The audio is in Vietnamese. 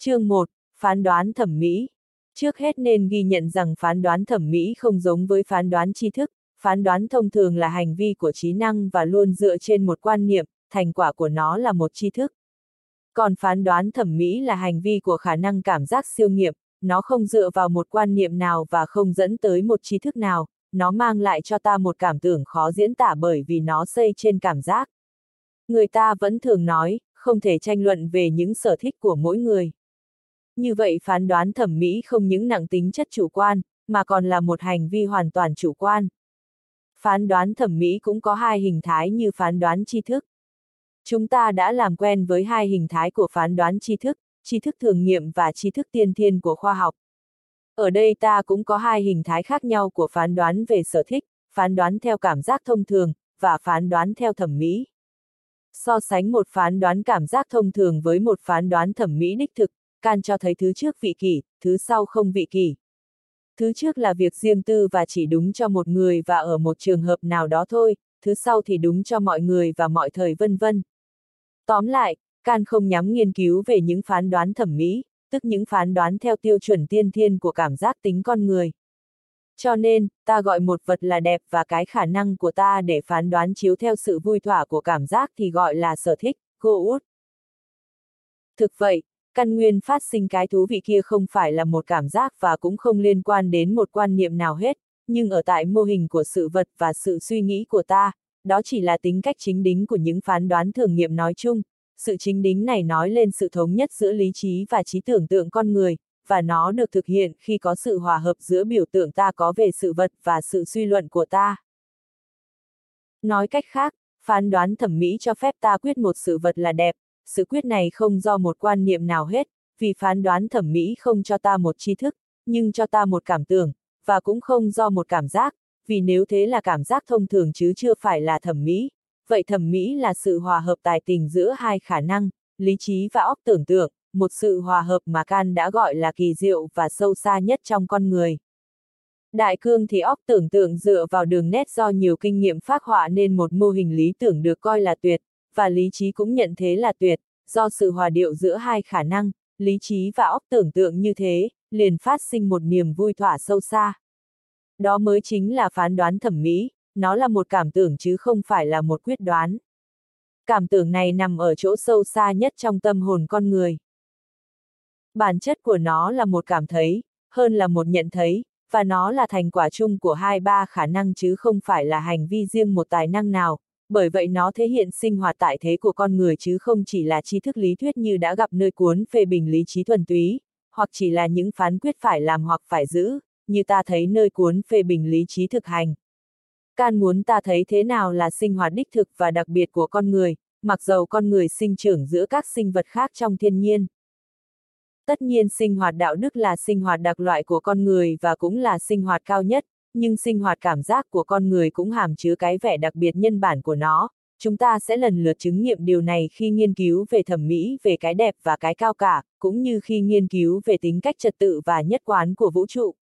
Chương 1, Phán đoán thẩm mỹ. Trước hết nên ghi nhận rằng phán đoán thẩm mỹ không giống với phán đoán tri thức, phán đoán thông thường là hành vi của trí năng và luôn dựa trên một quan niệm, thành quả của nó là một tri thức. Còn phán đoán thẩm mỹ là hành vi của khả năng cảm giác siêu nghiệm, nó không dựa vào một quan niệm nào và không dẫn tới một tri thức nào, nó mang lại cho ta một cảm tưởng khó diễn tả bởi vì nó xây trên cảm giác. Người ta vẫn thường nói, không thể tranh luận về những sở thích của mỗi người. Như vậy phán đoán thẩm mỹ không những nặng tính chất chủ quan, mà còn là một hành vi hoàn toàn chủ quan. Phán đoán thẩm mỹ cũng có hai hình thái như phán đoán tri thức. Chúng ta đã làm quen với hai hình thái của phán đoán tri thức, tri thức thường nghiệm và tri thức tiên thiên của khoa học. Ở đây ta cũng có hai hình thái khác nhau của phán đoán về sở thích, phán đoán theo cảm giác thông thường, và phán đoán theo thẩm mỹ. So sánh một phán đoán cảm giác thông thường với một phán đoán thẩm mỹ đích thực, can cho thấy thứ trước vị kỷ, thứ sau không vị kỷ. Thứ trước là việc riêng tư và chỉ đúng cho một người và ở một trường hợp nào đó thôi, thứ sau thì đúng cho mọi người và mọi thời vân vân. Tóm lại, can không nhắm nghiên cứu về những phán đoán thẩm mỹ, tức những phán đoán theo tiêu chuẩn tiên thiên của cảm giác tính con người. Cho nên, ta gọi một vật là đẹp và cái khả năng của ta để phán đoán chiếu theo sự vui thỏa của cảm giác thì gọi là sở thích, good. Thực vậy, căn nguyên phát sinh cái thú vị kia không phải là một cảm giác và cũng không liên quan đến một quan niệm nào hết, nhưng ở tại mô hình của sự vật và sự suy nghĩ của ta, đó chỉ là tính cách chính đính của những phán đoán thử nghiệm nói chung, sự chính đính này nói lên sự thống nhất giữa lý trí và trí tưởng tượng con người, và nó được thực hiện khi có sự hòa hợp giữa biểu tượng ta có về sự vật và sự suy luận của ta. Nói cách khác, phán đoán thẩm mỹ cho phép ta quyết một sự vật là đẹp, sự quyết này không do một quan niệm nào hết, vì phán đoán thẩm mỹ không cho ta một tri thức, nhưng cho ta một cảm tưởng, và cũng không do một cảm giác, vì nếu thế là cảm giác thông thường chứ chưa phải là thẩm mỹ, vậy thẩm mỹ là sự hòa hợp tài tình giữa hai khả năng, lý trí và óc tưởng tượng, một sự hòa hợp mà Can đã gọi là kỳ diệu và sâu xa nhất trong con người. Đại cương thì óc tưởng tượng dựa vào đường nét do nhiều kinh nghiệm phát họa nên một mô hình lý tưởng được coi là tuyệt, và lý trí cũng nhận thế là tuyệt, do sự hòa điệu giữa hai khả năng, lý trí và óc tưởng tượng như thế, liền phát sinh một niềm vui thỏa sâu xa. Đó mới chính là phán đoán thẩm mỹ, nó là một cảm tưởng chứ không phải là một quyết đoán. Cảm tưởng này nằm ở chỗ sâu xa nhất trong tâm hồn con người. Bản chất của nó là một cảm thấy, hơn là một nhận thấy, và nó là thành quả chung của hai ba khả năng chứ không phải là hành vi riêng một tài năng nào, bởi vậy nó thể hiện sinh hoạt tại thế của con người chứ không chỉ là tri thức lý thuyết như đã gặp nơi cuốn phê bình lý trí thuần túy, hoặc chỉ là những phán quyết phải làm hoặc phải giữ, như ta thấy nơi cuốn phê bình lý trí thực hành. Can muốn ta thấy thế nào là sinh hoạt đích thực và đặc biệt của con người, mặc dầu con người sinh trưởng giữa các sinh vật khác trong thiên nhiên. Tất nhiên sinh hoạt đạo đức là sinh hoạt đặc loại của con người và cũng là sinh hoạt cao nhất, nhưng sinh hoạt cảm giác của con người cũng hàm chứa cái vẻ đặc biệt nhân bản của nó. Chúng ta sẽ lần lượt chứng nghiệm điều này khi nghiên cứu về thẩm mỹ, về cái đẹp và cái cao cả, cũng như khi nghiên cứu về tính cách trật tự và nhất quán của vũ trụ.